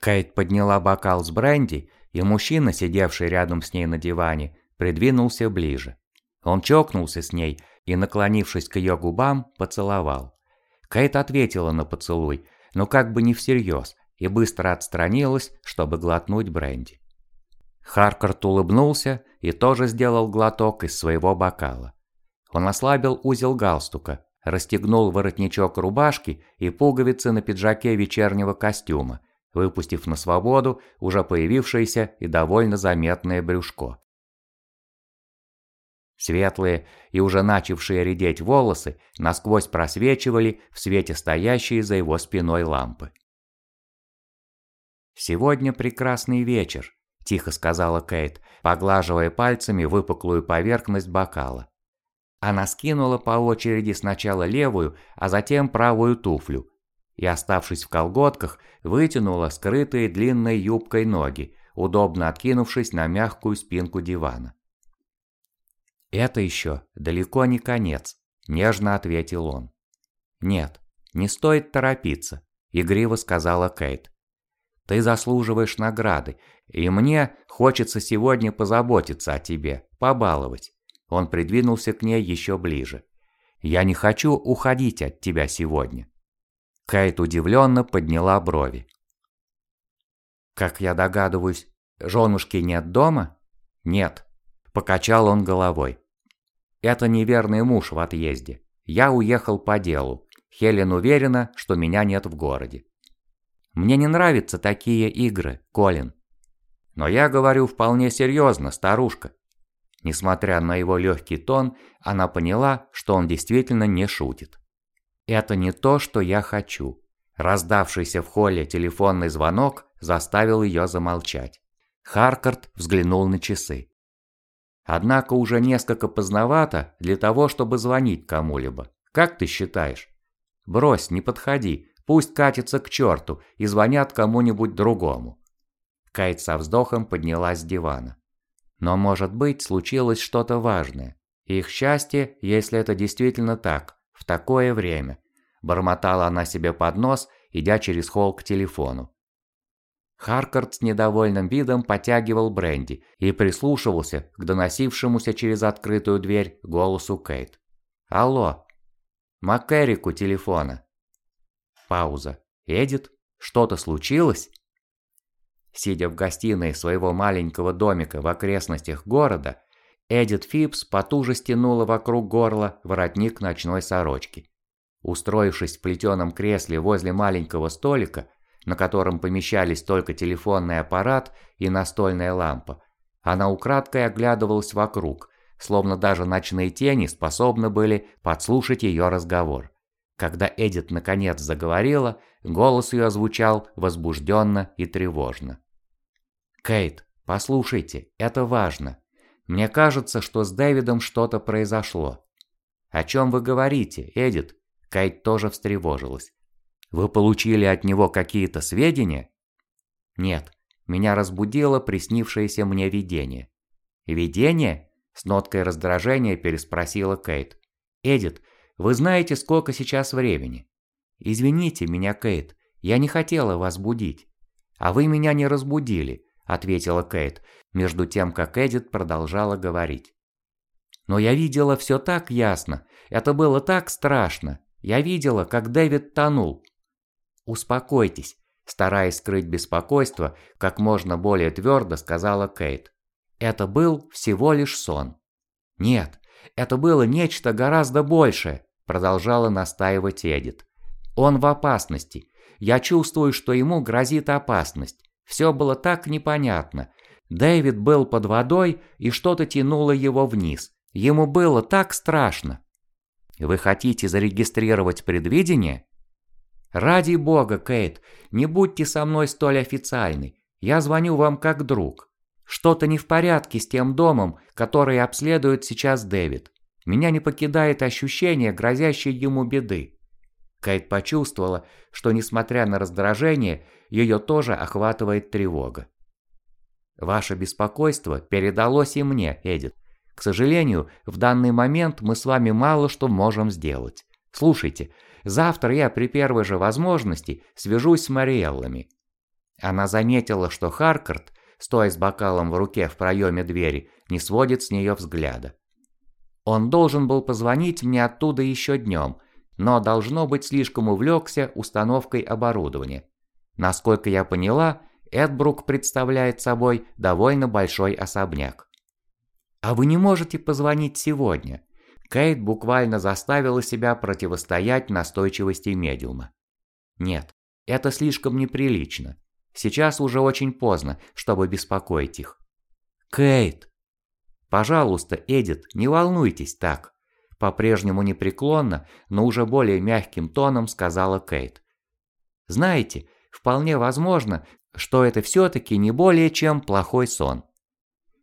Кейт подняла бокал с бренди, и мужчина, сидевший рядом с ней на диване, придвинулся ближе. Он чокнулся с ней и, наклонившись к ее губам, поцеловал. Кейт ответила на поцелуй, но как бы не всерьез, и быстро отстранилась, чтобы глотнуть бренди. Харкарт улыбнулся и тоже сделал глоток из своего бокала. Он ослабил узел галстука, расстегнул воротничок рубашки и пуговицы на пиджаке вечернего костюма, выпустив на свободу уже появившееся и довольно заметное брюшко. Светлые и уже начавшие редеть волосы насквозь просвечивали в свете стоящей за его спиной лампы. «Сегодня прекрасный вечер», – тихо сказала Кейт, поглаживая пальцами выпуклую поверхность бокала. Она скинула по очереди сначала левую, а затем правую туфлю, и, оставшись в колготках, вытянула скрытые длинной юбкой ноги, удобно откинувшись на мягкую спинку дивана. «Это еще далеко не конец», – нежно ответил он. «Нет, не стоит торопиться», – игриво сказала Кейт. «Ты заслуживаешь награды, и мне хочется сегодня позаботиться о тебе, побаловать». Он придвинулся к ней еще ближе. «Я не хочу уходить от тебя сегодня». Кейт удивленно подняла брови. «Как я догадываюсь, женушки нет дома?» «Нет», – покачал он головой. «Это неверный муж в отъезде. Я уехал по делу. Хелен уверена, что меня нет в городе». «Мне не нравятся такие игры, Колин». «Но я говорю вполне серьезно, старушка». Несмотря на его легкий тон, она поняла, что он действительно не шутит. Это не то, что я хочу. Раздавшийся в холле телефонный звонок заставил ее замолчать. Харкард взглянул на часы. Однако уже несколько поздновато для того, чтобы звонить кому-либо. Как ты считаешь? Брось, не подходи, пусть катится к черту и звонят кому-нибудь другому. Кайт со вздохом поднялась с дивана. Но, может быть, случилось что-то важное. Их счастье, если это действительно так, в такое время. Бормотала она себе под нос, идя через холл к телефону. Харкард с недовольным видом потягивал бренди и прислушивался к доносившемуся через открытую дверь голосу Кейт. «Алло! Макэрику телефона!» Пауза. «Эдит? Что-то случилось?» Сидя в гостиной своего маленького домика в окрестностях города, Эдит Фипс потуже стянула вокруг горла воротник ночной сорочки. Устроившись в плетеном кресле возле маленького столика, на котором помещались только телефонный аппарат и настольная лампа, она украдкой оглядывалась вокруг, словно даже ночные тени способны были подслушать ее разговор. Когда Эдит наконец заговорила, голос ее звучал возбужденно и тревожно. «Кейт, послушайте, это важно. Мне кажется, что с Дэвидом что-то произошло. О чем вы говорите, Эдит? Кайт тоже встревожилась. Вы получили от него какие-то сведения? Нет, меня разбудило приснившееся мне видение. Видение? С ноткой раздражения переспросила Кейт. Эдит, вы знаете, сколько сейчас времени? Извините меня, Кейт, я не хотела вас будить. А вы меня не разбудили, ответила Кейт, между тем как Эдит продолжала говорить. Но я видела все так ясно, это было так страшно. Я видела, как Дэвид тонул. Успокойтесь, стараясь скрыть беспокойство, как можно более твердо сказала Кейт. Это был всего лишь сон. Нет, это было нечто гораздо большее, продолжала настаивать Эдит. Он в опасности. Я чувствую, что ему грозит опасность. Все было так непонятно. Дэвид был под водой, и что-то тянуло его вниз. Ему было так страшно. Вы хотите зарегистрировать предвидение? Ради бога, Кейт, не будьте со мной столь официальной. Я звоню вам как друг. Что-то не в порядке с тем домом, который обследует сейчас Дэвид. Меня не покидает ощущение грозящей ему беды. Кейт почувствовала, что, несмотря на раздражение, ее тоже охватывает тревога. Ваше беспокойство передалось и мне, Эдит. К сожалению, в данный момент мы с вами мало что можем сделать. Слушайте, завтра я при первой же возможности свяжусь с Мариэллами. Она заметила, что Харкард, стоя с бокалом в руке в проеме двери, не сводит с нее взгляда. Он должен был позвонить мне оттуда еще днем, но должно быть слишком увлекся установкой оборудования. Насколько я поняла, Эдбрук представляет собой довольно большой особняк. А вы не можете позвонить сегодня? Кейт буквально заставила себя противостоять настойчивости медиума. Нет, это слишком неприлично. Сейчас уже очень поздно, чтобы беспокоить их. Кейт! Пожалуйста, Эдит, не волнуйтесь так. По-прежнему непреклонно, но уже более мягким тоном сказала Кейт. Знаете, вполне возможно, что это все-таки не более чем плохой сон.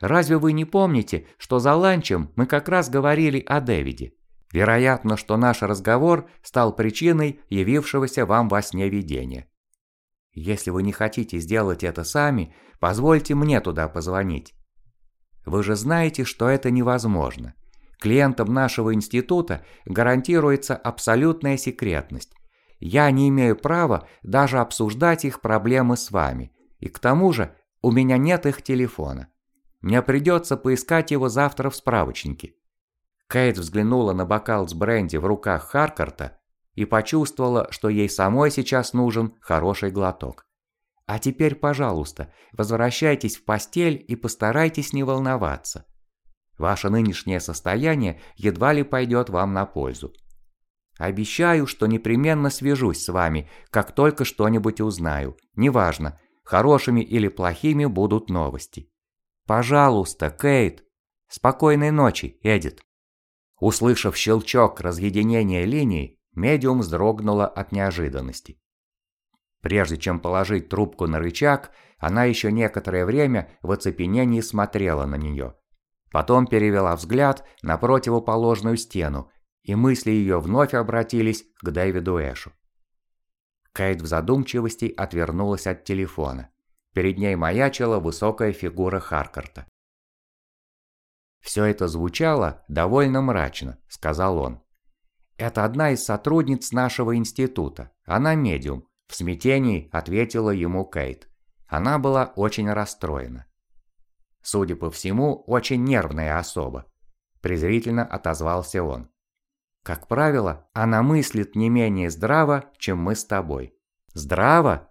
Разве вы не помните, что за ланчем мы как раз говорили о Дэвиде? Вероятно, что наш разговор стал причиной явившегося вам во сне видения. Если вы не хотите сделать это сами, позвольте мне туда позвонить. Вы же знаете, что это невозможно. Клиентам нашего института гарантируется абсолютная секретность. Я не имею права даже обсуждать их проблемы с вами. И к тому же у меня нет их телефона. Мне придется поискать его завтра в справочнике. Кейт взглянула на бокал с бренди в руках Харкарта и почувствовала, что ей самой сейчас нужен хороший глоток. А теперь, пожалуйста, возвращайтесь в постель и постарайтесь не волноваться. Ваше нынешнее состояние едва ли пойдет вам на пользу. Обещаю, что непременно свяжусь с вами, как только что-нибудь узнаю. Неважно, хорошими или плохими будут новости. Пожалуйста, Кейт. Спокойной ночи, Эдит. Услышав щелчок разъединения линий, медиум вздрогнула от неожиданности. Прежде чем положить трубку на рычаг, она еще некоторое время в оцепенении смотрела на нее. Потом перевела взгляд на противоположную стену, и мысли ее вновь обратились к Дэвиду Эшу. Кейт в задумчивости отвернулась от телефона. Перед ней маячила высокая фигура Харкарта. «Все это звучало довольно мрачно», — сказал он. «Это одна из сотрудниц нашего института. Она медиум», — в смятении ответила ему Кейт. Она была очень расстроена. Судя по всему, очень нервная особа. Презрительно отозвался он. Как правило, она мыслит не менее здраво, чем мы с тобой. Здраво?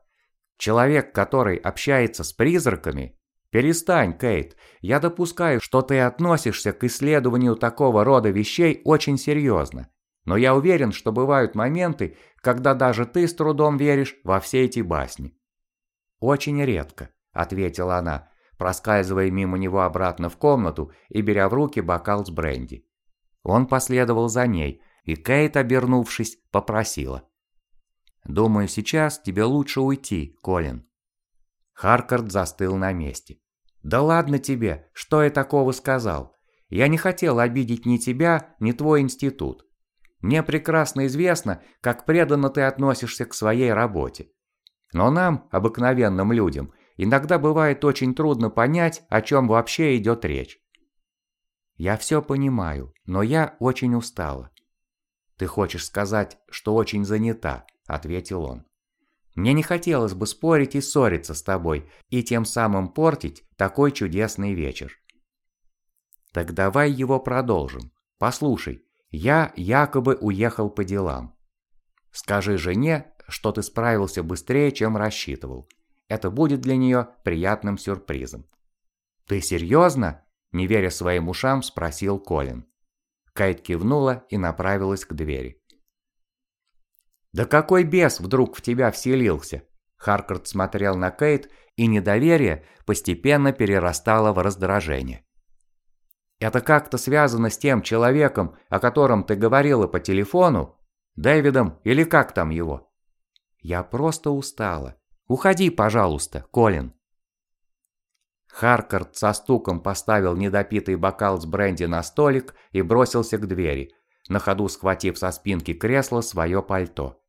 Человек, который общается с призраками? Перестань, Кейт. Я допускаю, что ты относишься к исследованию такого рода вещей очень серьезно. Но я уверен, что бывают моменты, когда даже ты с трудом веришь во все эти басни. Очень редко, ответила она, проскальзывая мимо него обратно в комнату и беря в руки бокал с бренди. Он последовал за ней, и Кейт, обернувшись, попросила. «Думаю, сейчас тебе лучше уйти, Колин». Харкард застыл на месте. «Да ладно тебе, что я такого сказал? Я не хотел обидеть ни тебя, ни твой институт. Мне прекрасно известно, как преданно ты относишься к своей работе. Но нам, обыкновенным людям, иногда бывает очень трудно понять, о чем вообще идет речь. Я все понимаю, но я очень устала. «Ты хочешь сказать, что очень занята», – ответил он. «Мне не хотелось бы спорить и ссориться с тобой, и тем самым портить такой чудесный вечер». «Так давай его продолжим. Послушай, я якобы уехал по делам. Скажи жене, что ты справился быстрее, чем рассчитывал. Это будет для нее приятным сюрпризом». «Ты серьезно?» – не веря своим ушам, спросил Колин. Кайт кивнула и направилась к двери. «Да какой бес вдруг в тебя вселился?» Харкард смотрел на Кейт, и недоверие постепенно перерастало в раздражение. «Это как-то связано с тем человеком, о котором ты говорила по телефону? Дэвидом или как там его?» «Я просто устала. Уходи, пожалуйста, Колин». Харкард со стуком поставил недопитый бокал с бренди на столик и бросился к двери, на ходу схватив со спинки кресла свое пальто.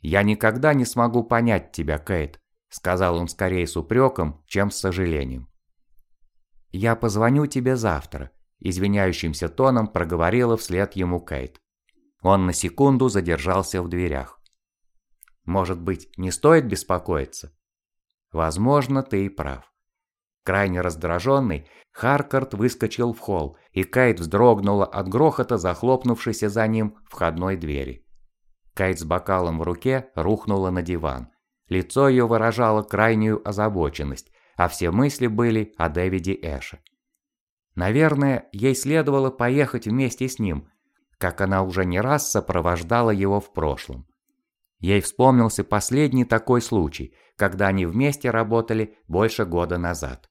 «Я никогда не смогу понять тебя, Кейт», — сказал он скорее с упреком, чем с сожалением. «Я позвоню тебе завтра», — извиняющимся тоном проговорила вслед ему Кейт. Он на секунду задержался в дверях. Может быть, не стоит беспокоиться? Возможно, ты и прав. Крайне раздраженный, Харкарт выскочил в холл, и Кайт вздрогнула от грохота, захлопнувшейся за ним входной двери. Кайт с бокалом в руке рухнула на диван. Лицо ее выражало крайнюю озабоченность, а все мысли были о Дэвиде Эше. Наверное, ей следовало поехать вместе с ним, как она уже не раз сопровождала его в прошлом. Ей вспомнился последний такой случай, когда они вместе работали больше года назад.